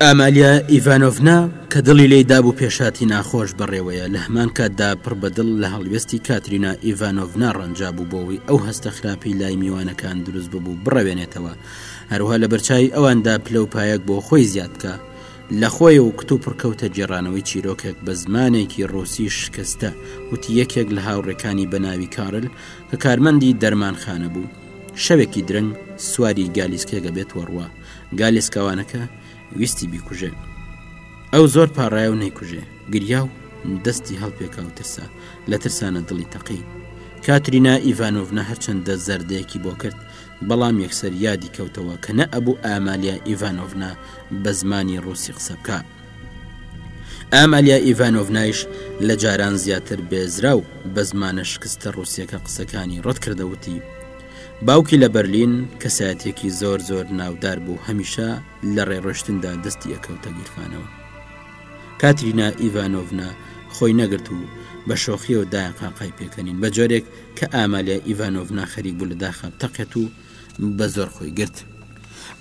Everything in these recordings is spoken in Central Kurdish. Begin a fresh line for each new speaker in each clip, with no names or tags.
ئامالیا ئیڤانۆڤنا کە دڵی لی دابوو پێشاتی ناخۆش بەڕێوەیە لە هەمان کاتدا پڕ بەدڵ لە هەڵوێستی کاترینا ئیڤانۆڤنا ڕەنجا بوو بۆەوەی ئەو هەستە خراپی لای میوانەکان دروست ببوو بڕەوێنێتەوە هەروها لە بەرچوی ئەواندا پلە و پایەک بۆ خۆی زیادکە لە خۆی و کتوپڕ کەوتە گێڕانەوەی چیرۆکێک بە زمانێکی ڕووسی شکستە، وتی یەکێک لە هاوڕێکانی بە ناوی کارل کە کارمەندی دەرمانخانە بوو، شەوێکی درەنگ سواری گالیسکێگە بێت و ڕوا گالێسکاوانەکە ویستی بیکوژێ. ئەو زۆر پاڕایە و نەیکوژێ، گریا و دەستی هەڵپێکا و ترسا، لە ترسانا دڵی تەقی. کاترینا ئیڤانۆڤنا هەرچەندە زەردەیەکی بۆ کرد، بەڵام یەکسەر یادی کەوتەوە کە نەئەبوو ئامالیا ئیڤانۆڤنا بە زمانی ڕووسی قسە بکە. ئامالیا ئیڤانۆڤنایش لە جاران زیاتر بێزرا و بە زمانە شکستە ڕووسەکە قسەکانی ڕەت کردەوتی. باوکی لە بەرلین کەسایەتێکی زۆر زۆر ناودار بوو هەمیشە لە ڕێڕۆشتندا دەستی ئەکەوتە گیرفانەوە. کاترینا ئیڤانۆڤنا خۆی نەگرت و بە شۆخیەوە دایان قاقای پێکەنین بە جۆرێک کە ئامالیا ئیڤانۆڤنا خەریک بوو لە داخان تەقێت و بە زۆر خۆی گرت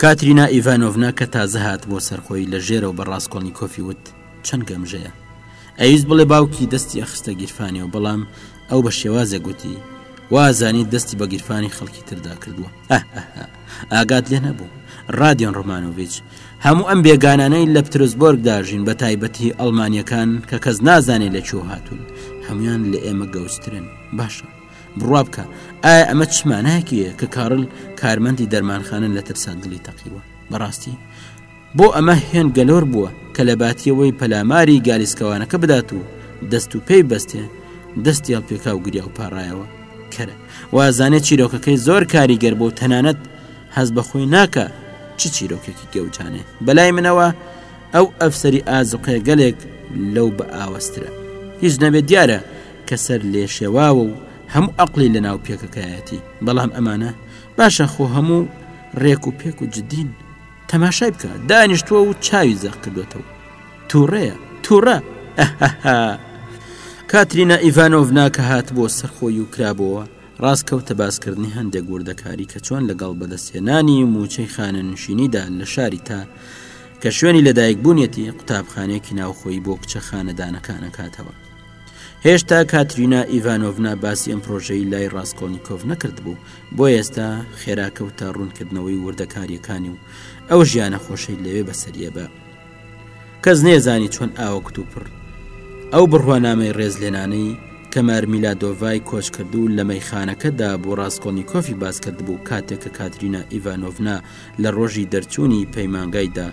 کاترینا ئیڤانۆڤنا کە تازە هات بۆ سەرخۆی لە ژێرەوە بە ڕاستکۆڵنی کۆفی وت چەند گەمژەیە ئەویست بڵێ باوکی دەستی ئەخستە گیرفانەوە بەڵام ئەو بە شێوازێک گوتی وازانی دەستی بە گیرفانی خەڵکی تردا کردووە هەهەهە ئاگات لێ نەبوو ڕادیۆن ڕۆمانۆڤیچ، هەموو ئەم بێگانانەی لە پتروزبۆرگدا ئەژین بە تایبەتی ئەڵمانییەکان کە کەس نازانێ لە کوێ هاتوون هەموویان لە ئێمە گەوجترن باشە بڕوا بکە ئایا ئەمە چ مانایەکی هەیە کە کارل کارمەندی دەرمانخانە لە ترسا دڵی تەقیوە بەڕاستی بۆ ئەمە هێند گەلۆر بووە کە لە باتیەوەی پەلاماری گالیسکەوانەکە بدات و دەست و پێی بەستێ دەستی هەڵپێکا و گریا و پاڕایەوە کەرە وازانێ چیرۆکەکەی زۆر کاریگەر بۆ تەنانەت هەز بەخۆی ناکە چ چیرۆکێکی گەوجانێ بەلای منەوە ئەو ئەفسەری ئازوقەیە گەلێک لەو بە ئاوەسترە هیچ نەبێ دیارە کە سەر لێ شێواوە و هەموو ئەقلی لە ناو پێکەکایەتی بەڵام ئەمانە باشە خۆ هەموو ڕێک و پێک و جدین تەماشای بکە دانیشتووە و چاوی زەق کردوێتەوە تووڕەیە تووڕە کاترینا ئیڤانۆڤنا کە هات بۆ سەرخۆی و کرابەوە ڕاستکەوتە باسکردنی هەندێک وردەکاری کە چۆن لەگەڵ بەدەستێنانی موچەی خانە نشینیدا لە شاری تا کە شوێنی لەدایک بوونیەتی قوتابخانێکی ناوخۆی بۆ کچە خانەدانەکانەکاتەوە هێشتا کاترینا ئیڤانۆڤنا باسی ئەم پرۆژەی لای ڕاستکۆنییکۆڤ نەکردبوو بۆ ئێستا خێراکەوتە ڕوونکردنەوەی وردەکاریەکانی و ئەو ژیانە خۆشەی لەوێ بەسەریە بە کەس نێزانی چۆن ئاوە کتوپڕ ئەو بڕوانامەی ڕێزلێنانەی کە مارمیلا دۆڤای کۆچ کردو لە مەیخانەکەدا بۆ ڕاستکۆنییکۆفی باسکرد بوو کاتێک کە کاترینا ئیڤانۆڤنا لە ڕۆژی دەرچوونی پەیمانگایدا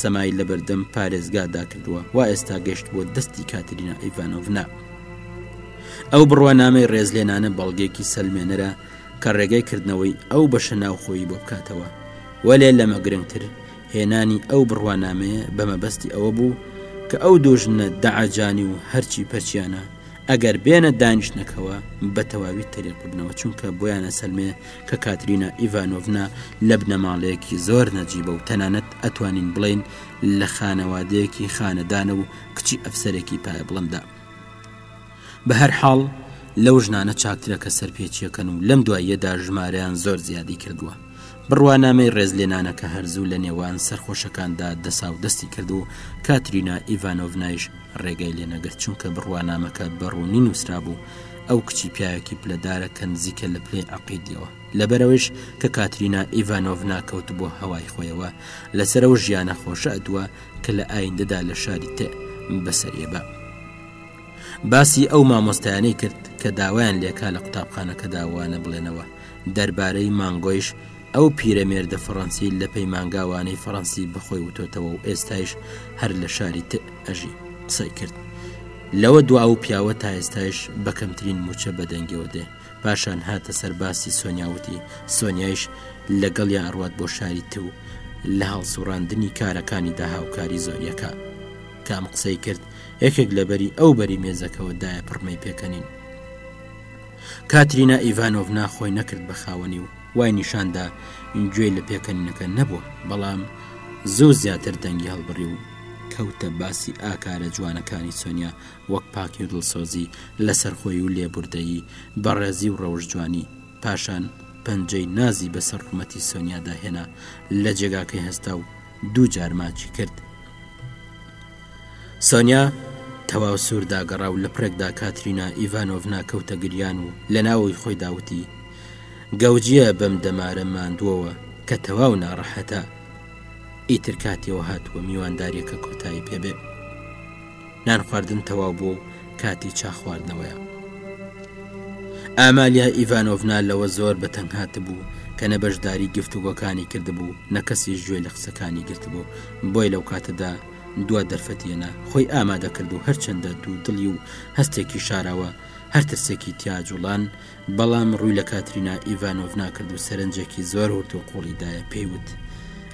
سەمای لە بەردەم پارێزگا دا کردووە وا ئێستا گەشتبووە دەستی کاترینا ئیڤانۆڤنا. ئەو بڕوانامەی ڕێزلێنانە بەڵگێکی سەلمێنەرە کە ڕێگەی کردنەوەی ئەو بەشە ناوخۆیی بۆ بکاتەوە وەلێ لەمە گرنگتر هێنانی ئەو بڕوانامەیە بە مەبەستی ئەوە بوو کە ئەو دوژنە دەعجانی و هەرچی پەرچیانە ئەگەر بێنە دانیشتنەکەوە بە تەواوی تەریق ببنەوە چونکە بۆیانە سەلمێ کە کاترینا ئیڤانۆڤنا لە بنەماڵەیەکی زۆر نەجیبە و تەنانەت ئەتوانین بڵین لە خانەوادەیەکی خانەدانە و کچی ئەفسەرێکی پایە بڵندا بە هەر حاڵ لەو ژنانە چاکترە کە سەرپێچیەکەن و لەم دواییەدا ژمارەیان زۆر زیادی کردووە بڕوانامەی ڕێزلێنانەکە هەر زوو لە نێوان سەرخۆشەکاندا دەساو دەستی کرد و کاترینا ئیڤانۆڤنایش ڕێگای لێنەگرت چونکە بڕوانامەکە بەڕوونی نووسرا بوو ئەو کچی پیاوێکی پلەدارە کە نزیکە لە پلەی عقیدیەوە لەبەرەوەش کە کاترینا ئیڤانۆڤ ناکەوت بۆ هەوای خۆیەوە لەسەر و ژیانە خۆشە ئەدووە کە لە ئایندەدا لە شاری تێ بەسەریە بە باسی ئەو مامۆستایانەی کرد کە داوایان لێکا لە قوتابخانەکەدا وانە بڵێنەوە دەربارەی مانگۆیش ئەو پیرەمێردە فەڕەنسی لە پەیمانگاوانەی فەڕەنسی بەخۆی وتۆتەوە و ئێستایش هەر لە شاری ت ئەژی قسەی کرد لەوە دو ئەو پیاوە تا ئێستایش بە کەمترین موچە بەدەنگەوە دێ پاشان هاتە سەرباسی سۆنیاوتی سۆنیایش لەگەڵ یا ئەڕوات بۆ شاری تو و لە هەڵسوڕاندنی کارەکانیدا هاوکاری زۆریەکە کام قسەی کرد یەکێک لەبەری ئەو بەری مێزەکەوە دایە پڕمەی پێکەنین کاترینا ئیڤانۆڤنا خۆی نەکرد بە خاوەنی و وای نیشاندا گوێی لە پێکەنینەکە نەبووە بەڵام زوو زیاتر دەنگی هەڵبڕی و کەوتە باسی ئاکارە جوانەکانی سۆنیا وەک پاکی و دڵسۆزی لەسەر خۆی و لێبوردەیی بەڕێزی و ڕەوش جوانی پاشان پەنجەی نازی بەسەر ڕوومەتی سۆنیادا هێنا لە جێگاکەی هەستا و دوو جارماچی کرد سۆنیا تەواو سوور داگەڕا و لە پرێکدا کاترینا ئیڤانۆڤنا کەوتە گریان و لە ناوەوەی خۆی داوتی گەوجە بەم دەمارە ماندووەوە کە تەواو ناڕەحەتە ئیتر کاتیەوە هاتووە میوانداریەکە کۆتایی پێبێ نان خواردن تەواو بوو و کاتی چا خواردنەوەیە ئامالیا ئیڤانۆڤنا لەوە زۆر بە تەنهات بوو کە نە بەشداری گفتوگۆکانی کردبوو نەکەسی گوێ لە قسەکانی گرتبوو بۆی لەو کاتەدا دوا دەرفەتیەنە خۆی ئامادە کرد و هەرچەندە دوو دڵی و هەستێکی شاراوە هەر ترسێکی تیا جوڵان بەڵام ڕووی لە کاترینا ئیڤانۆڤ ناکرد و سەرنجێکی زۆر ورد و قوڵیدایە پێیوت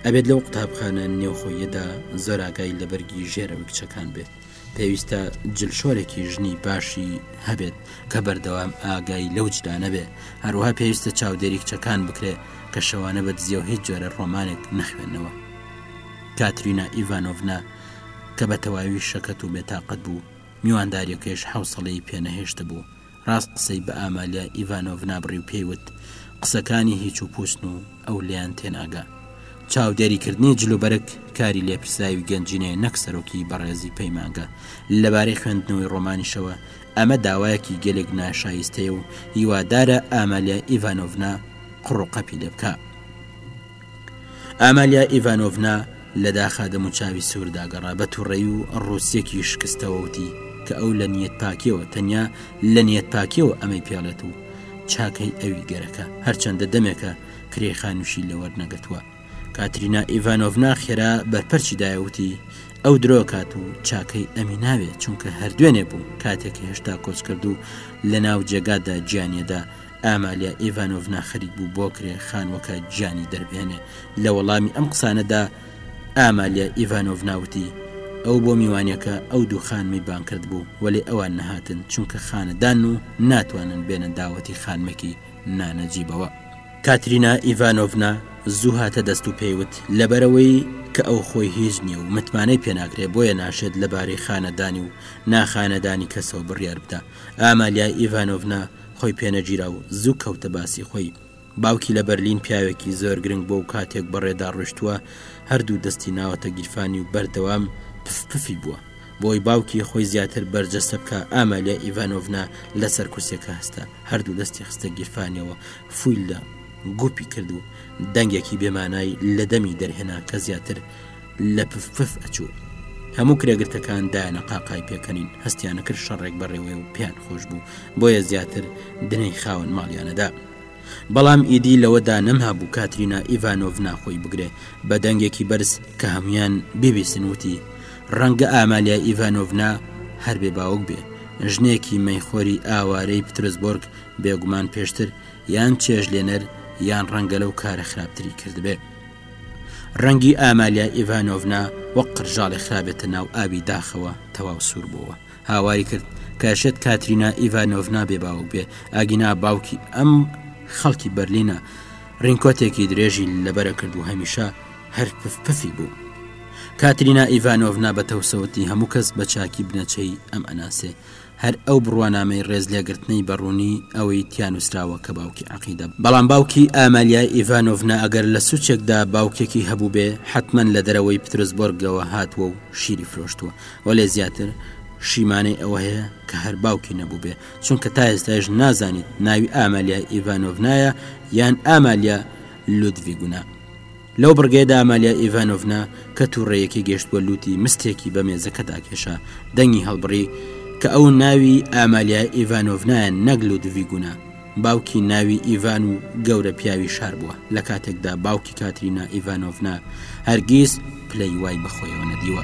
ئەبێت لەو قوتابخانە نێوخۆیەدا زۆر ئاگای لە بەرگی ژێرە وکچەکان بێت پێویستە جلشۆرێکی ژنی باشی هەبێت کە بەردەوام ئاگای لەو جدانەبێ هەروها پێویستە چاودێری کچەکان بکرێت کە شەوانە بە دزیەوە هیچ جۆرە ڕۆمانێک نەخوێندنەوە کاترینا ئیڤانۆڤنا کە بە تەواوی شەکەت و بێتاقەت بوو، میواندارییەکەیش حەوسەڵەی پێ نەهێشتبوو، ڕاست قسەی بە ئامالیا ئیڤانۆڤنا بڕی و پێی وت، قسەکانی هیچ و پووچن و ئەو لێیان تێناگا. چاودێریکردنی جلوبەرگ کاری لێپرسراوی گەنجینەیە نەک سەرۆکی بەڕێزی پەیمانگە. لەبارەی خوێندنەوەی ڕۆمانیشەوە، ئەمە داوایەکی گەلێک ناشایستەیە و هیوادارە ئامالیا ئیڤانۆڤنا قڕوقەپی لێ بکا. ئامالیا ئیڤانۆڤنا لە داخا دەموچاوی سووردا گەڕا بە تووڕەیی و ڕووسیەکی شکستەوە وتی کە ئەو لە نیەتپاکیەوە تەنیا لە نیەتپاکیەوە ئەمەی پێڵێت و چاکەی ئەوی گەرەکە هەرچەندە دەمێکە کرێی خانوشی لە وەرنەگرتووە کاترینا ئیڤانۆڤنا خێرا بەرپەرچی دایوتی ئەو درۆکات و چاکەی ئەمی ناوێت چونکە هەردوێنێ بوو کاتێک هێشتا کۆچ کرد و لە ناو جێگادا گیانیەدا ئامالیا ئیڤانۆڤنا خەریک بوو بۆ کرێ خانووەکە گیانی دەربهێنێ لە وەڵامی ئەم قسانەدا ئامالیا ئیڤانۆڤناوتی ئەو بۆ میوانەکە ئەو دوو خانمی بان کرد بوو وەێ ئەوان نەهاتن چونکە خانەدان و ناتوانن بێنە داوەتی خانمێکی نانەجیبەوە. کاترینا ئیڤانۆڤنا زوو هاتە دەست و پێیوت لەبەرەوەی کە ئەو خۆی هیچ نییە و متمانەی پێناکرێ بۆیە ناشێت لەبارەی خانەدانی و ناخانەدانی کەسەوە بڕیار بدا ئامالیا ئیڤانۆڤنا خۆی پێنەگیرا و زوو کەوتە باسی خۆی. باوکی لە بەرلین پیاوێکی زۆر گرنگ بۆ و کاتێک بەڕێدا ڕۆشتووە هەردوو دەستی ناوەتە گیرفانی و بەردەوام پف پفی بووە بۆی باوکی خۆی زیاتر بەرجەستە بکە ئامالیا ئیڤانۆڤنا لەسەر کورسیەکە هەستا هەردوو دەستی خستە گیرفانیەوە فویل لە گوپی کرد و دەنگێکی بێمانای لە دەمی دەرهێنا کە زیاتر لە پف پف ئەچوو هەموو کرێگرتەکان دایانە قاقای پێکەنین هەستیانە کرد شەڕێک بەڕێوەی و پێیان خۆش بوو بۆیە زیاتر دنەی خاون ماڵیانەدا بەڵام ئیدی لەوەدا نەمها بوو کاترینا ئیڤانۆڤ ناخۆی بگرێ بە دەنگێکی بەرز کە هەمویان ببیسن وتی ڕەنگە ئامالیا ئیڤانۆڤنا هەر بێ باوک بێ ژنێکی مەیخۆری ئاوارەی پترسبۆرگ بێگومان پێشتر یان چێژ لێنەر یان ڕەنگە لەو کارە خراپتری کردبێ. ڕەنگی ئامالیا ئیڤانۆڤنا وەک قرژاڵێ خرابێتە ناو ئاوی داخەوە تەواو سوور بووە هاواری کرد کەشێت کاترینا ئیڤانۆڤنا بێ باوک بێ ئاگینا باوکی ئەم خەڵکی بەرلینە ڕینکۆتێکی درێژی لەبەرە کرد و هەمیشە هەر پفی بوو کاترینا ئیڤانۆڤنا بە تەوسەوتی هەموو کەس بە چاکی بنەچەی ئەم ئەناسێ هەر ئەو بڕوانامەی ڕێز لێگرتنەی بە ڕوونی ئەوەی تیا نووسراوە کە باوکی عەقیدە، بەڵام باوکی ئامالیا ئیڤانۆڤنا ئەگەر لە سوچێکدا باوکێکی هەبووبێ حەتمەن لە دەرەوەی پترزبۆرگەوە هاتووە و شیری فرۆشتووە، وەلێ زیاتر شیمانەی ئەوە هەیە کە هەر باوکی نەبووبێ، چونکە تا ئێستایش نازانیت ناوی ئامالیا ئیڤانۆڤنایە یان ئامالیا لودڤیگونا. لەو بڕگەیەدا ئەمالیا ئیڤانۆڤنا کە تووڕەیەکی گەشتووە لوتی مستێکی بە مێزەکەدا کێشا دەنگی هەڵبڕی کە ئەو ناوی ئامالیا ئیڤانۆڤنایە نەک لودوی گونا باوکی ناوی ئیڤان و گەورە پیاوی شار بووە لە کاتێکدا باوکی کاترینا ئیڤانۆڤنا هەرگیز پلەی وای بەخۆیەوە نەدیوە.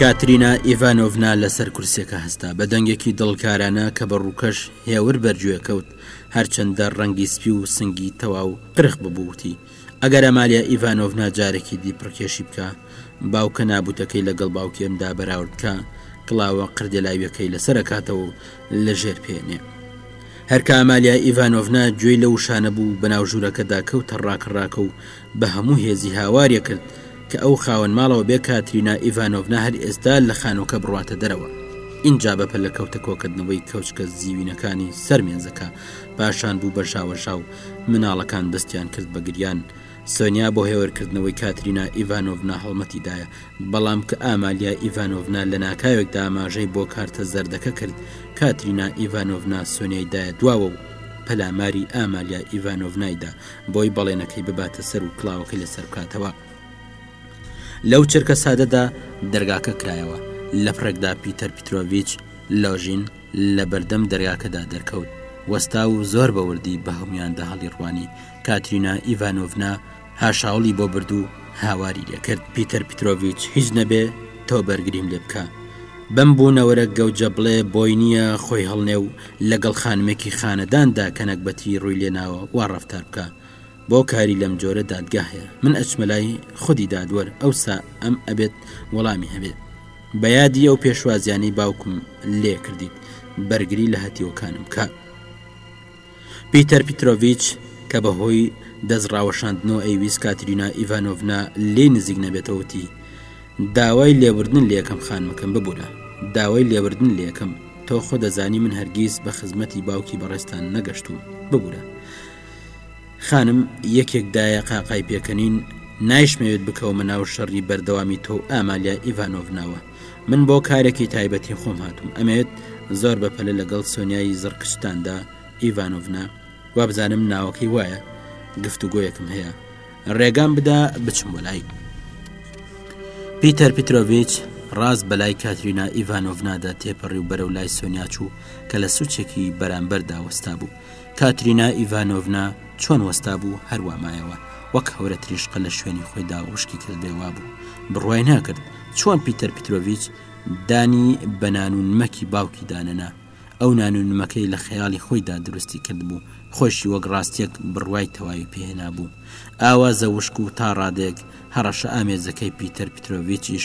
کاترینا ئیڤانۆڤنا لەسەر کورسەکە هەستا بە دەنگێکی دڵکارانە کە بە ڕووکەش هێور بەرگوێ کەوت هەرچەندە ڕەنگی سپی و سنگی تەواو قرخ ببووتی ئەگەر ئەمالیا ئیڤانۆڤنا جارێکی دی پڕکێشی بکا، باوکە نابووتەکەی لەگەڵ باوکی ئەمدا بەراورد بکا، کڵاوە قردێلاوییەکەی لەسەر ئەکاتەوە و لە ژێر پێ ئەنێ. هەر کە ئەمالیا ئیڤانۆڤنا گوێی لەو وشانە بوو، بەناو ژوورەکەدا کەوتە ڕاکڕاکە و بە هەموو هێزی هاواری ئەکرد کە ئەو خاوەن ماڵەوە بێ کاترینا ئیڤانۆڤنا هەر ئێستا لە خانووەکە بڕواتە دەرەوە. ئینجا بە پەلە کەوتە کۆکردنەوەی کەوچکە زیوینەکانی سەر مێزەکە، پاشان بوو بە ژاوەژاو، مناڵەکان دەستیان کرد بە گریان. سۆنیا بۆ هێورکردنەوەی کاترینا ئیڤانۆڤنا هەڵمەتی دایە، بەڵام کە ئامالیا ئیڤانۆڤنا لە ناکاوێکدا ئاماژەی بۆ کارتە زەردەکە کرد، کاترینا ئیڤانۆڤنا سۆنیای دایە دواوە و پەلاماری ئامالیا ئیڤانۆڤنای دا بۆی بەڵێنەکەی بباتە سەر و کڵاوەکەی لەسەر بکاتەوە. لەو چرکە سادەدا دەرگاکە کرایەوە، لەپڕێکدا پیتەر پیترۆڤیچ لۆژین، لە بەردەم دەرگاکەدا دەرکەوت وەستا و زۆر بە وردی بە هەمویاندا هەڵی ڕوانی کاترینا ئیڤانۆڤنا هاشاوڵی بۆ برد و هاواری لێکرد پیتەر پیتۆڤچ هیچ نەبێ تۆ بەرگریم لێ بکە بەم بوونەوەرە گەوجە بڵێ بۆی نییە خۆی هەڵنێ و لەگەڵ خانمێکی خانەداندا کە نەگبەتی ڕووی لێناوە وا ڕفتار بکە بۆ کاری لەم جۆرە دادگا هەیە من ئەچمە لای خودی دادوەر ئەوسا ئەم ئەبێت وەڵامی هەبێت بە یادی ئەو پێشوازیانەی باوکم لێ کردیت بەرگری لە هەتیوەکانم کە پیتەر پیتۆڤچ کە بە هۆی دەست ڕاوەشاندنەوە ئەیویس کاترینا ئیڤانۆڤنا لێ نزیک نەبێتەوەتی داوای لێبوردن لە یەکەم خانمەکەم ببوورە داوای لێبردن لە یەکەم تۆ خۆ دەزانی من هەرگیز بە خزمەتی باوکی بەڕێستان نەگەشتوم ببوورە خانم یەکێک دایە قاقای پێکەنین نایشمەوێت بکەومە ناو شەڕی بەردەوامی تۆ ئامالیا ئیڤانۆڤناوە من بۆ کارێکی تایبەتی خۆم هاتووم ئەمێت زۆر بەپەلە لەگەڵ سۆنیایی زڕکشتاندا ئیڤانۆڤنا وابزانم ناوەکەی وایە گفتوگۆیەکم هەیە ڕێگام بدا بچم بۆ لای پیتەر پیتۆڤچ ڕاز بەلای کاترینا ئیڤانۆڤنادا تێپەڕی و بەرەو لای سۆنیاچوو کە لە سوچێکی بەرامبەر داوەستا بوو کاترینا ئیڤانۆڤنا چۆن وەستا بوو هەروا مایەوە وەک هەورە تریشقە لە شوێنی خۆیدا وشکی کردێ وا بوو بڕوای ناکرد چۆن پیتەر پیتۆڤچ دانی بەنان و نمەکی باوکی دانەنا ئەو نان و نمەکەی لە خەیاڵی خۆیدا دروستی کرد بوو خۆشی وەک ڕاستیەک بڕوای تەواوی پێهێنا بوو ئاوا زەوشک و تا ڕادێک هەڕەشە ئامێزەکەی پیتەر پیتۆڤچیش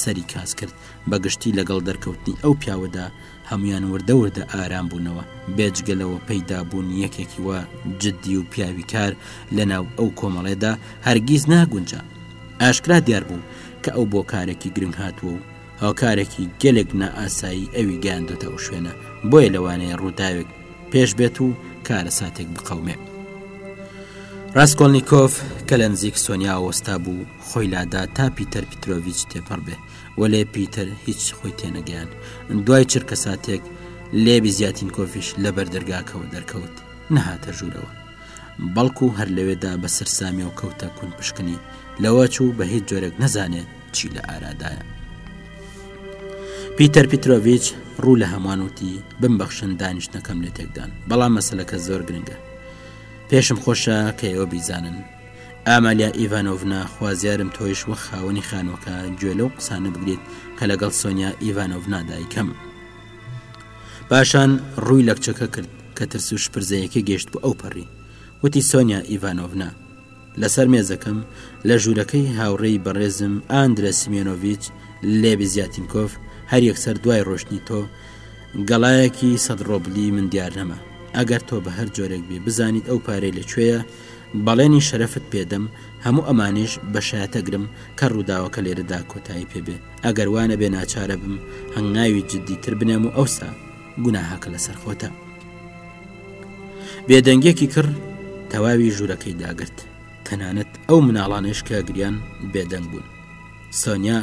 سەری کاس کرد بەگشتی لەگەڵ دەرکەوتنی ئەو پیاوەدا هەموویان وردە وردە ئارام بوونەوە، بێجگە لەوە پەیدا بوون یەکێکی وا جددی و پیاوی کار لە ناو ئەو کۆمەڵێدا هەرگیز ناگونجا. ئاشکرا دیار بوو کە ئەو بۆ کارێکی گرنگ هاتووە و هۆکارێکی گەلێک نائاسایی ئەوی گەیاندۆتە ئەو شوێنە، بۆیە لەوانەیە ڕووداوێک پێش بێت و کارەساتێک بقەومێ. ڕاسکۆلنیکۆف کە لە نزیک سۆنیاوە وەستا بوو، خۆی لادا تا پیتەر پیترۆڤیچ تێپەڕ بێ، وەلێ پیتەر هیچ خۆی تێنەگەیان دوای چرکە ساتێک لێبی زیاتین کۆفیش لە بەردەرگاکەەوە دەرکەوت نەهاتە ژوورەوە بەڵکو هەر لەوێدا بە سەررسامی و کەوتە کون پشکنی لەوە چوو بە هیچ جۆرێک نەزانێت چی لە ئارادایە پیتەر پیتۆڤچ ڕوو لە هەمووان وتی بمبەخشن دانیشتەکەم لێ تێکدان بەڵام مەسلەکە زۆر گرنگە پێشم خۆشە کە ئێوە بیزانن ئامالیا ئیڤانۆڤنا خوازیارم تۆیش وەک خاوەنی خانووەکە گوێ لەو قسانە بگریت کە لەگەڵ سۆنیا ئیڤانۆڤنا دایکەم پاشان ڕووی لە کچەکە کرد کە ترس و شپرزەیەکی گەشت بۆ ئەو پەڕی وتی سۆنیا ئیڤانۆڤنا لەسەر مێزەکەم لە ژوورەکەی هاوڕێی بەڕێزم ئاندرە سیمێنۆڤچ لێبی زیاتینکۆف هەر یەکسەر دوای ڕۆشتنی تۆ گەڵایەکی سەد ڕۆبلی من دیار نەما ئەگەر تۆ بە هەر جۆرێک بێ بزانیت ئەو پارەی لەکوێیە بەڵێنی شەرەفت پێدەم هەموو ئەمانەیش بە شایەت ئەگرم کە ڕووداوەکە لێرەدا کۆتایی پێبێ، ئەگەر وا نەبێ ناچارەبم هەنگاوی جددی تر بنێم و ئەوسا گوناهەکە لەسەر خۆتە. بێدەنگییەکی کڕ تەواوی ژوورەکەی داگرت، تەنانەت ئەو مناڵانەیش کە گریان بێدەنگ بوون. سۆنیا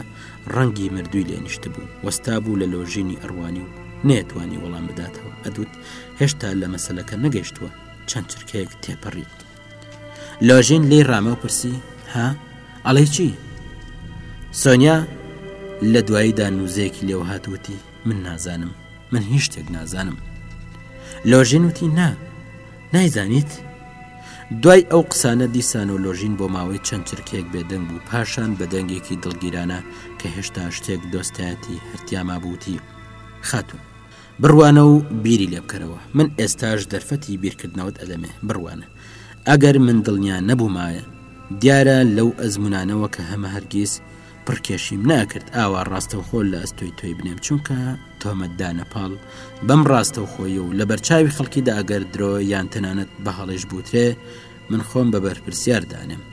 ڕەنگی مردووی لێ نیشتبوو، وەستابوو لە لۆژینی ئەڕوانی و نەیەتوانی وەڵام بداتەوە، ئەدوت هێشتا لە مەسەلەکە نەگەیشتووە. چەند چرکەیەک تێپەڕی لۆژین لی ڕامە و پرسی ها ئەڵێ چی سۆنیا لە دواییدا نووزێکی لێو هاتووتی من نازانم من هیچ شتێک نازانم لۆژین وتی نا نایزانیت دوای ئەو قسانە دیسان و لۆژین بۆ ماوەی چەند چرکێک بێدەنگ بوو پاشان بە دەنگێکی دڵگیرانە کە هێشتا شتێک دۆستایەتی هەرتیاما بووتی خاتون بڕوانە و بیری لێ بکەرەوە من ئێستاش دەرفەتی بیرکردنەوەت ئەدەمێ بڕوانە ئەگەر من دڵنیا نەبوومایە دیارە لەو ئەزمونانەوە کە هەمە هەرگیز پڕکێشیم ناکرد ئاوا ڕاستەوخۆ لە ئەستۆی تۆی بنێم چونکە تۆمەتدانە پاڵ بەم ڕاستەوخۆی و لە بەرچاوی خەڵکیدا ئەگەر درۆ یان تەنانەت بە هەڵێش بوترێ من خۆم بە بەرپرسیار دانێم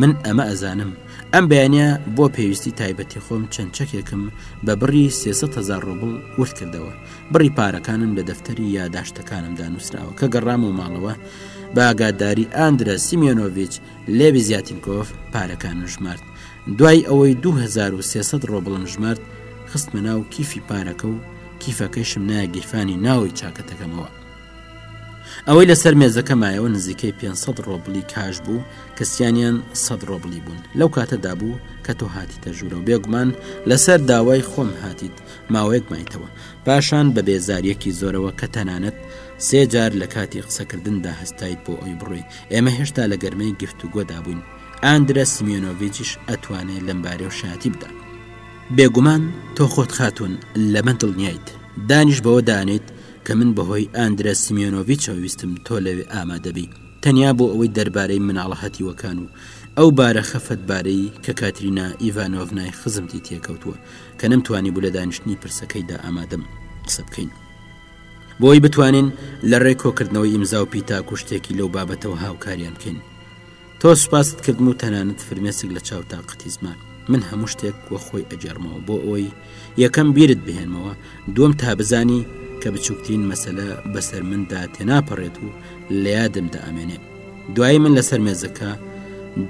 من ئەمە ئەزانم ئەم بەیانە بۆ پێویستی تایبەتی خۆم چەند چەکێکم بە بڕی سێسە هزار ڕۆبڵ ورد کردەوە بڕی پارەکانم لە دەفتەری یاداشتەکانم دانووسراوە کە گەڕام و ماڵەوە باگاداری ئاندرە سیمیۆنۆڤچ لێوی زیاتینکۆف پارەکانم ژمارد دوای ئەوەی 2300 ڕۆبڵم ژمارد خستمە ناو کیفی پارەکە و کیفەکەشم نایە گیرفانی ناوەی چاکەتەکەمەوە ئەوەی لەسەر مێزەکە مایەوە نزیکەی 500 ڕۆبلی کاش بوو کە سیانیان سە ڕۆبلی بوون لەو کاتەدا بوو کە تۆ هاتیتە ژوورە و بێگومان لەسەر داوای خۆم هاتیت ماوەیەک مایتەوە پاشان بە بێزاریەکی زۆرەوە کە تەنانەت سێ جار لە کاتی قسەکردندا هەستایت بۆ ئەوی بڕۆی ئێمە هێشتا لە گەرمەی گفت و گۆدا بووین ئاندرە سمیۆنۆڤچیش ئەتوانێت لەم بارێ و شایەتی بدات بێگومان تۆ خۆت خاتون لەمە دڵنیایت دانیش بەوە دانێت کە من بەهۆی ئاندرە سمیۆنۆڤیچەوە ویستم تۆ لەوێ ئامادە بی تەنیا بۆ ئەوەی دەربارەی مناڵە هەتیوەکان و ئەو بارە خەفەتبارەی کە کاترینا ئیڤانۆڤنای خزمتی تێکەوتووە کە نەمتوانی بوو لە دانیشتنی پرسەکەیدا ئامادەم قسە بکەین. بۆی بتوانین لە ڕێ کۆکردنەوەی ئیمزا و پیتاک و شتێکی لەو بابەتەوە هاوکاریان بکەین. تۆ سوپاست کردم و تەنانەت فرمێسک لە چاوتا قەتیزمان من هەموو شتێک وە خۆی ئەگەرمەوە بۆ ئەوەی یەکەم بیرت بهێنمەوە دووەم تا بزانی کە بچووکترین مەسەلە بەسەر مندا تێناپەڕێت و لە یادم دا ئەمێنێ دوایی من لەسەر مێزەکە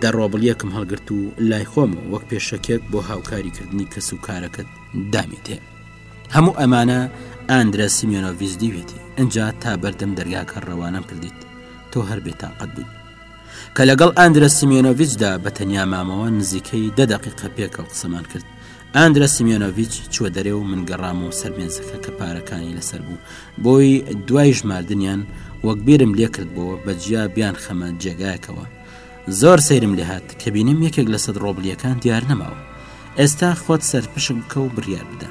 دەڕۆبڵیەکم هەڵگرت و لای خۆم و وەک پێشەکێک بۆ هاوکاریکردنی کەس و کارەکەت دامی تێ هەموو ئەمانە ئاندرا سیمێنۆڤیز دیوێتی ئەجا تا بەردەم دەرگاکە ڕەوانەم کردیت تۆ هەر بێتاقەت بووی کە لەگەڵ ئاندرە سیمێنۆڤچدا بە تەنیا مامەوە نزیکەی دە دقیقە پێکەوە قسەمان کرد ئاندرە سیمێنۆڤچ چوە دەرێ و من گەڕام و سەرمێزەکە کە پارەکانی لەسەر بوو بۆی دوای ژماردنیان وەک بیرم لێکرد بۆ بە جیا بیان خەمە جێگایەکەوە زۆر سەیرم لێهات کە بینیم یەکێک لە سەد ڕۆبلیەکان دیار نەماوە ئێستا خۆت سەرپشک بکە و بڕیار بدە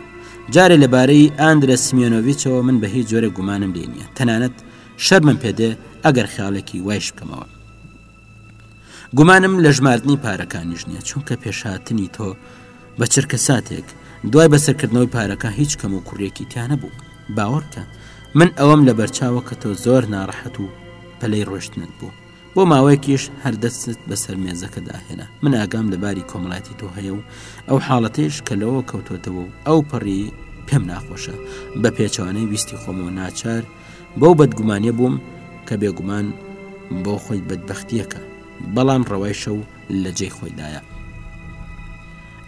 جارێ لەبارەی ئاندرە سیمێنۆڤچەوە من بە هیچ جۆرە گومانم لێ نییە تەنانەت شەرمم پێ دێ ئەگەر خیاڵێکی وایش بکەمەوە. گومانم لە ژماردنی پارەکانیش نییە چونکە پێشهاتنی تۆ بە چرکە ساتێک دوای بەسەرکردنەوەی پارەکە هیچ کەم و کوڕێکی تیانە بوو باوەڕکە من ئەوەم لە بەرچاوە کە تۆ زۆر ناڕەحەت و پەلەی ڕۆشتنت بوو بۆ ماوەیەکیش هەردەستت بەسەر مێزەکە داهێنا من ئاگام لە باری کۆمەڵاتی تۆ هەیە و ئەو حاڵەتیش کە لەوە کەوتۆتەوە و ئەو پەڕی پێم ناخۆشە بە پێچوانەی ویستی خۆمەوە ناچار بەو بەدگومانیە بووم کە بێگومان بۆ خۆی بەدبەختیەکە بەڵام ڕەوایشە و لە جێی خۆیدایە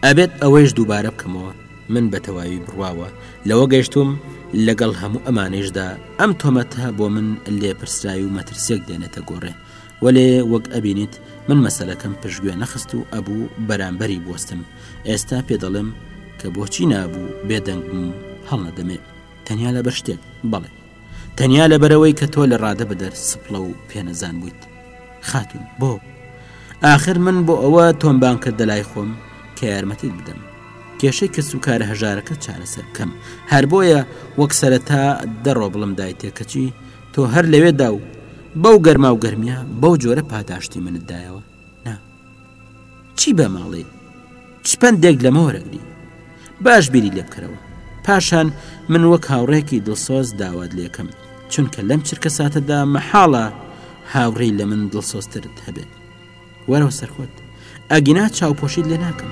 ئەبێت ئەوەیش دووبارە بکەمەوە من بە تەواوی بڕواوە لەوە گەشتوم لەگەڵ هەموو ئەمانەیشدا ئەم تۆمەتە بۆ من لێپرسراوی و مەترسێک دێنێتە گۆڕێ وەلێ وەک ئەبینیت من مەسلەکەم پشتگوێ نەخست و ئەبوو بەرامبەری بستم ئێستا پێ دەڵێم کە بۆچی نابوو بێدەنگ بم هەڵنەدەمێ تەنیا لەبەر شتێک بەڵێ تەنیا لەبەرەوەی کە تۆ لە ڕادە بەدەر سپڵە و پێنەزان بوویت خاتون بۆ ئاخر من بۆ ئەوە تۆمبان کردە لای خۆم کە یارمەتیت بدەم کێشەی کەس و کارە هەژارەکە چارەسەر بکەم هەر بۆیە وەک سەرەتا دەڕۆ بڵم دایتێ کەچی تۆ هەر لەوێدا و بەو گەرما و گەرمیا بەو جۆرە پاداشتی منت دایەوە نا چی بە ماڵێ چپەندێک لەمە وەرەگری باش بیری لێ بکەرەوە پاشان من وەک هاوڕێکی دڵسۆز داوات لەکەم چونکە لەم چرکە ساتەدا مەحاڵە هاوڕێی لە من دڵسۆسترت هەبێت وەرەوە سەرخۆت ئەگینا چاوپۆشیت لێ ناکەم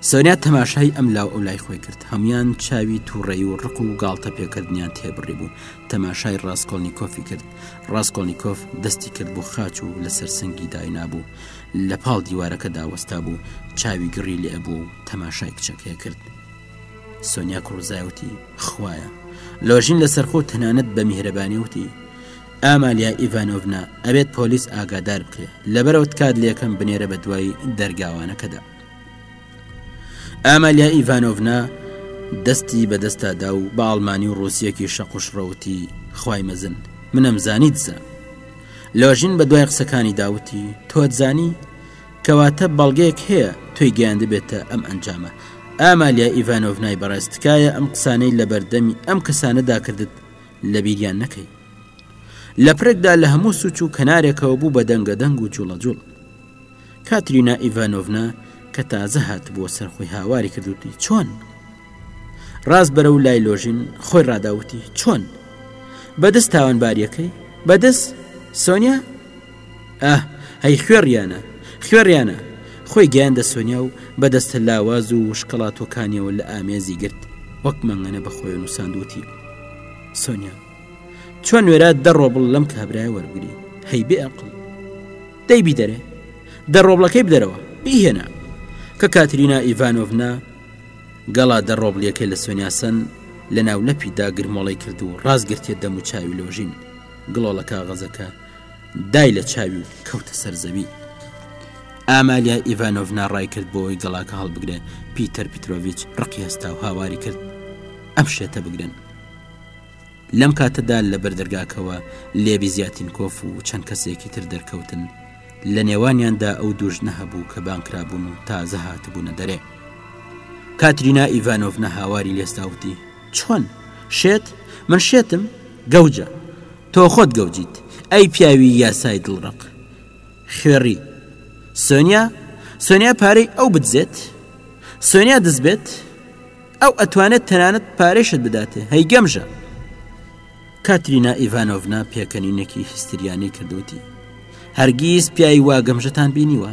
سۆنیا تەماشای ئەم لاو ئەو لای خۆی کرد هەموان چاوی تووڕێی و ڕق و گاڵتە پێکردنیان تێبڕی بوو تەماشای ڕاستکۆلنییکۆفی کرد ڕاستکۆلنییکۆف دەستی کرد بۆ خاچ و لەسەر سنگی داینا بوو لە پاڵ دیوارەکە داوەستا بوو چاوی گڕی لێ بوو و تەماشای کچەکەی کرد سۆنیا کڕزایوتی خویە لۆژین لەسەر خۆ تەنانەت بە میهرەبانی وتی ئامالیا ئیڤانۆڤنا ئەبێت پۆلیس ئاگادار بکرێت لەبەرەوە کات لەکەم بنێرە بە دوای دەرگاوانەکەدا ئامالیا ئیڤانۆڤنا دەستی بەدەستادا و بە ئاڵمانی و ڕوسیەکی شەقشڕەوتی خی مەزن منم زانی دزە لۆژین بە دوای قسەکانی داوتی تۆزانی کەواتە بەڵگەیەک هەیە توی گەیاندبێتە ئەم ئەنجامە ئامالیا ئیڤانۆڤنای بەڕێستکایە ئەم قسانەی لە بەردەمی ئەم کەسانەدا کردت لە بیریان نەکەی لە پرێکدا لە هەموو سوچ و کەنارێکەوە بوو بە دەنگە دەنگ و جوڵە جوڵ کاترینا ئیڤانۆڤنا کە تازە هاتبووە سەر خۆی هاواری کردوتی چۆن؟ ڕاست بەرە و لای لۆژین خۆی ڕاداوتی چۆن؟ بەدەست تاوانباریەکەی بەدەست سۆنیا؟ ئاه هەی خوێڕیانە خوێڕیانە خۆی گەیاندە سۆنیا و بەدەستە لاواز و وشکەڵا تۆکانیەوە لە ئامێزی گرت وەک مەنگەنە بەخۆی نووساندوتی سۆنیا چۆن نوێرا دەڕۆبڵ لەم کابرای وەرگری هەی بێ ئەقل دەی بیدەرێ دە ڕۆبڵەکەی بدەرەوە بیهێنە کە کاترینا ئیڤانۆڤنا گەڵا دە ڕۆبلیەکەی لە سۆنیاسن لە ناو لەپیدا گرمۆڵی کرد و ڕاستگرتێت دەم و چاوی لۆژین گڵۆڵە کاغەزەکە دای لە چاوی و کەوتە سەرزەوی ئامالیا ئیڤانۆڤنا ڕای کرد بۆی گەڵاکە هەڵبگرێ پیتەر پیتۆڤچ ڕقی هەستا و هاواری کرد ئەم شێتە بگرن لەم کاتەدا لە بەردەرگاکەوە لێڤی زیاتینکۆف و چەند کەسێکی تر دەرکەوتن لە نێوانیاندا ئەو دوژ نەهەبوو کە بانکرابوون و تازە هاتبوونە دەرێ کاترینا ئیڤانۆڤ نە هاواری لێستاوتی چۆن شێت من شێتم گەوجە تۆ خۆت گەوجیت ئەی پیاوی یاسای دڵڕق خوێڕی سۆنیا سۆنیا پارەی ئەو بدزێت سۆنیا دزبێت ئەو ئەتوانێت تەنانەت پارێشت بداتێ هەی گەمژە کاترینا ئیڤانۆڤنا پێکەنینێکی هیستریانی کردوتی هەرگیز پیاوی وا گەمژەتان بینیوە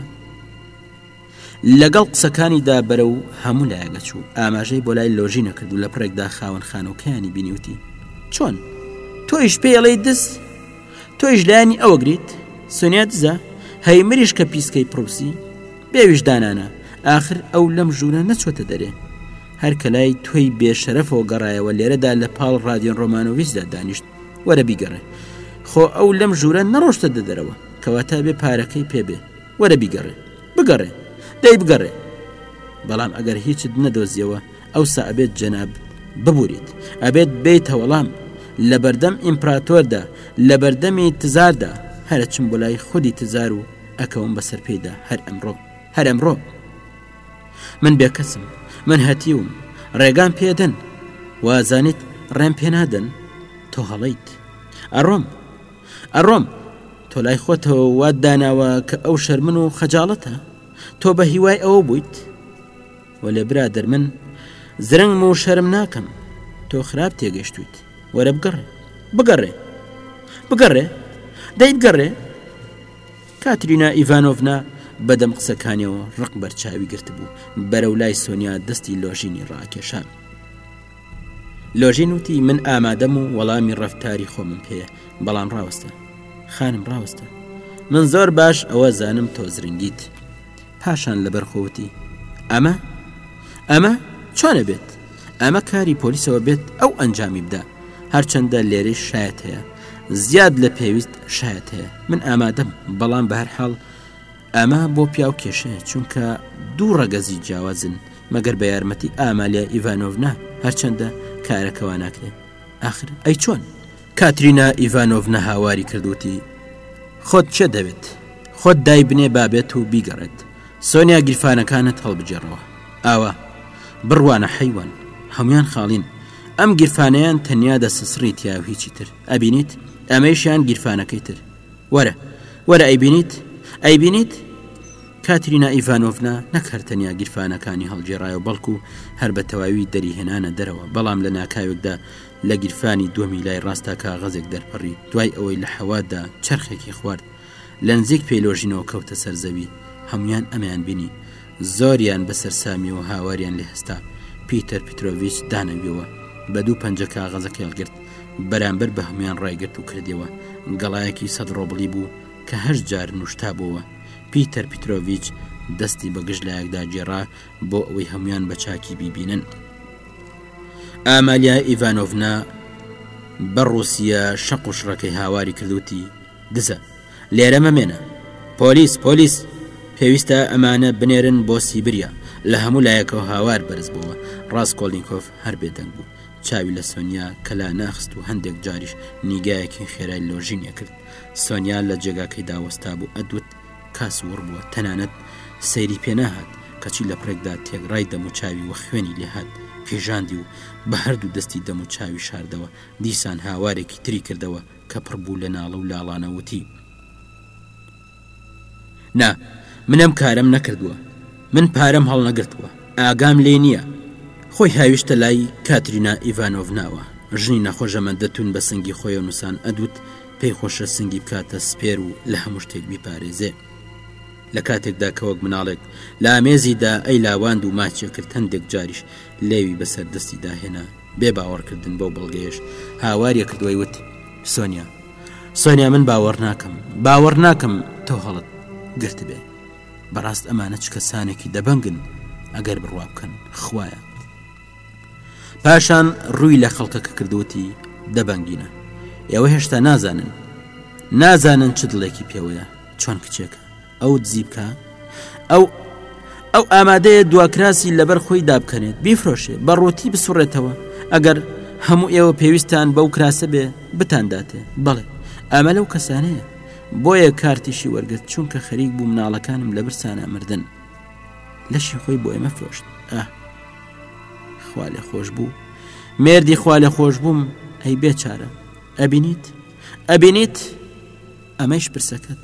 لەگەڵ قسەکانیدا بەرە و هەموو لایەگە چوو ئاماژەی بۆ لای لۆژی نەکرد و لە پرێکدا خاوەن خانووکەیانی بینیوتی چۆن تۆیش پێڵەی دز تۆیش لایانی ئەوەگریت سونیا دزە هەی مریش کە پیسکەی پرسی بێ ویژدانانە ئاخر ئەو لەم ژوورە نەچۆتە دەرێ هەر کە لای تۆی بێشەرەفەوە گەڕایەوە لێرەدا لە پاڵ ڕادیۆن ڕۆمانۆویچدا دانیشت وەرە بیگەڕێ خۆ ئەو لەم ژوورە نەڕۆشتە دەدەرەوە کەواتە بێ پارەکەی پێبێ وەرە بیگەڕێ بگەڕێ دەی بگەڕێ بەڵام ئەگەر هیچت نەدۆزیەوە ئەو سابێت جەناب ببووریت ئەبێت بیت هەوڵام لە بەردەم ئیمپراتۆردا لە بەردەمی تزاردا هەرچم بۆ لای خودی تزار و ئەکەوم بەسەر پێیدا هەر ئەمڕۆ هەر ئەمڕۆ من بێکەسم من هەتیوم ڕێگان پێدەن وازانیت ڕێم پێنادەن تۆ هەڵیت ئەڕۆم ئەڕۆم تۆ لای خۆتەوە وات داناوە کە ئەو شەرمن و خەجاڵەتە تۆ بە هیوای ئەوە بوویت وەلێ برا دەرمن زرنگ و شەرم ناکەم تۆ خراپ تێگەشتویت وەرە بگەڕێ بگەڕێ بگەڕێ دەیت گەڕێ کاترینا ئیڤانۆڤنا بەدەم قسەکانیەوە ڕق بەرچاوی گرتبوو بەرەو لای سۆنیا دەستی لۆژینی ڕاکێشان لۆژین وتی من ئامادەم و وەڵامی ڕفتاری خۆمم پێ بەڵام ڕاوستە خانم ڕاوستە من زۆر باش ئەوە زانم تۆ زرنگیت پاشان لەبەر خۆ وتی، ئەمە؟ ئەمە؟ چۆن ئەبێت ئەمە کاری پۆلیسەوە بێت ئەو ئەنجامی بدا؟ هەرچەندە لێرەی شایەت هەیە زیاد لە پێویست شایەت هەیە من ئامادەم بەڵام بە هەر حاڵ ئەمە بۆ پیاو کێشێ چونکە دوو ڕەگەزی جیاوازن مەگەر بە یارمەتی ئامالیا ئیڤانۆڤنا هەرچەندە کارەکەواناکرێت ئاخر ئەی چۆن کاترینا ئیڤانۆڤنە هاواری کردوتی خۆت چێ دەوێت خۆت دایبنێ بابێت و بیگەڕێت سۆنیا گیرفانەکانت هەڵبجێڕەوە ئاوا بڕوانە حیوان هەموان خاڵین ئەم گیرفانیان تەنیا دەسەسڕی تیا و هیچی تر ئەبینیت ئەمەیشیان گیرفانەکەی تر وەرە وەرە ئەیبینیت ئەیبینیت کاترینا ئیڤانۆڤنا نەک هەر تەنیا گیرفانەکانی هەڵگێڕایەوە بەڵکو هەر بە تەواوی دەریهێنانە دەرەوە بەڵام لە ناکاوێکدا لە گیرفانی دووەمی لای ڕاستە کاغەزێک دەرپەڕی دوای ئەوەی لە حەواتدا چرخێکی خوارد لە نزیک پێلۆژینەوە کەوتە سەرزەوی هەموان ئەمیان بینی زۆریان بە سەرسامیەوە هاواریان لێ هەستا پیتەر پیتۆڤچ دانەویەوە بە دوو پەنجە کاغەزە کێڵگرت بەرامبەر بە هەموان ڕایگررت و کردەوە گەڵایەکی سەد ڕۆبڵی بوو کە هەر جار نوشتابەوە پیتەر پیتۆڤچ دەستی بە گشت لایەکدا گێڕا بۆ ئەوەی هەموان بە چاکی بیبینن ئامالیا ئیڤانۆڤنا بە ڕوسیا شەق و شڕەکەی هاواری کردوتی دزە لێرە مەمێنە پۆلیس پۆلیس پێویستە ئەمانە بنێرن بۆ سیبریا لە هەموو لایەکەوە هاوار بەرز بووە ڕاست کۆلینکۆف هەر بێدەنگ بوو چاوی لە سۆنیا کەلا ناخست و هەندێک جاریش نیگایەکی خێرای لۆژینە کرد سۆنیا لە جێگاکەی داوەستا بوو ئەدوت کاس وڕ بووە تەنانەت سەیری پێناهات کەچی لە پرێکدا تێگڕای دەموچاوی وە خوێنی لێهات قیژاندی و بە هەردوو دەستی دەموچاوی شاردەوە دیسان هاوارێکی تری کردەوە کە پڕ بوو لە ناڵە و لاڵانە وتی نا من ئەم کارم نەکردووە من پارەم هەڵنەگرتووە ئاگام لێ نییە خۆی هاویشتە لای کاترینا ئیڤانۆڤناوە ژنی نەخۆشەمەندە تون بە سنگی خۆی و نووسان ئەدوت پێی خۆشە سنگی بکاتە سپێر و لە هەموو شتێک بیپارێزێ لە کاتێکدا کە وەک مناڵێک لە ئامێزیدا ئەی لاواند و ماچێکرد هەندێک جاریش لێوی بەسەر دەستی داهێنا بێ باوەڕکردن بەو بەڵگەیەش هاوارە کردوەی وت سۆنیا سۆنیا من باوەڕ ناکەم باوەڕ ناکەم تۆ هەڵت گرت بێ بەڕاست ئەمانە چ کەسانێکی دەبنگن ئەگەر بڕوا بکەن خویە پاشان ڕووی لە خەڵکەکە کردوتی دەبنگینە ئێوە هێشتا نازانن نازانن چ دڵێکی پێوەیە چۆن کچێکە ئەو دزی بکە ئەو ئەو ئامادەیە دواکراسی لەبەر خۆی دابکەنێت بیفرۆشێ بە ڕووتی بسوڕێتەوە ئەگەر هەموو ئێوە پێویستان بەو کراسە بێ بتانداتێ بەڵێ ئەمە لەو کەسانەیە بۆیە کارتیشی وەرگرت چونکە خەریک بوو مناڵەکانم لە برسانە مردن لەشی خۆی بۆ ئێمە فرۆشت ئە خوا لە خۆش بوو مردی خوا لە خۆش بووم ئەی بێچارە ئەبینیت ئەبینیت ئەمەش پرسەکەت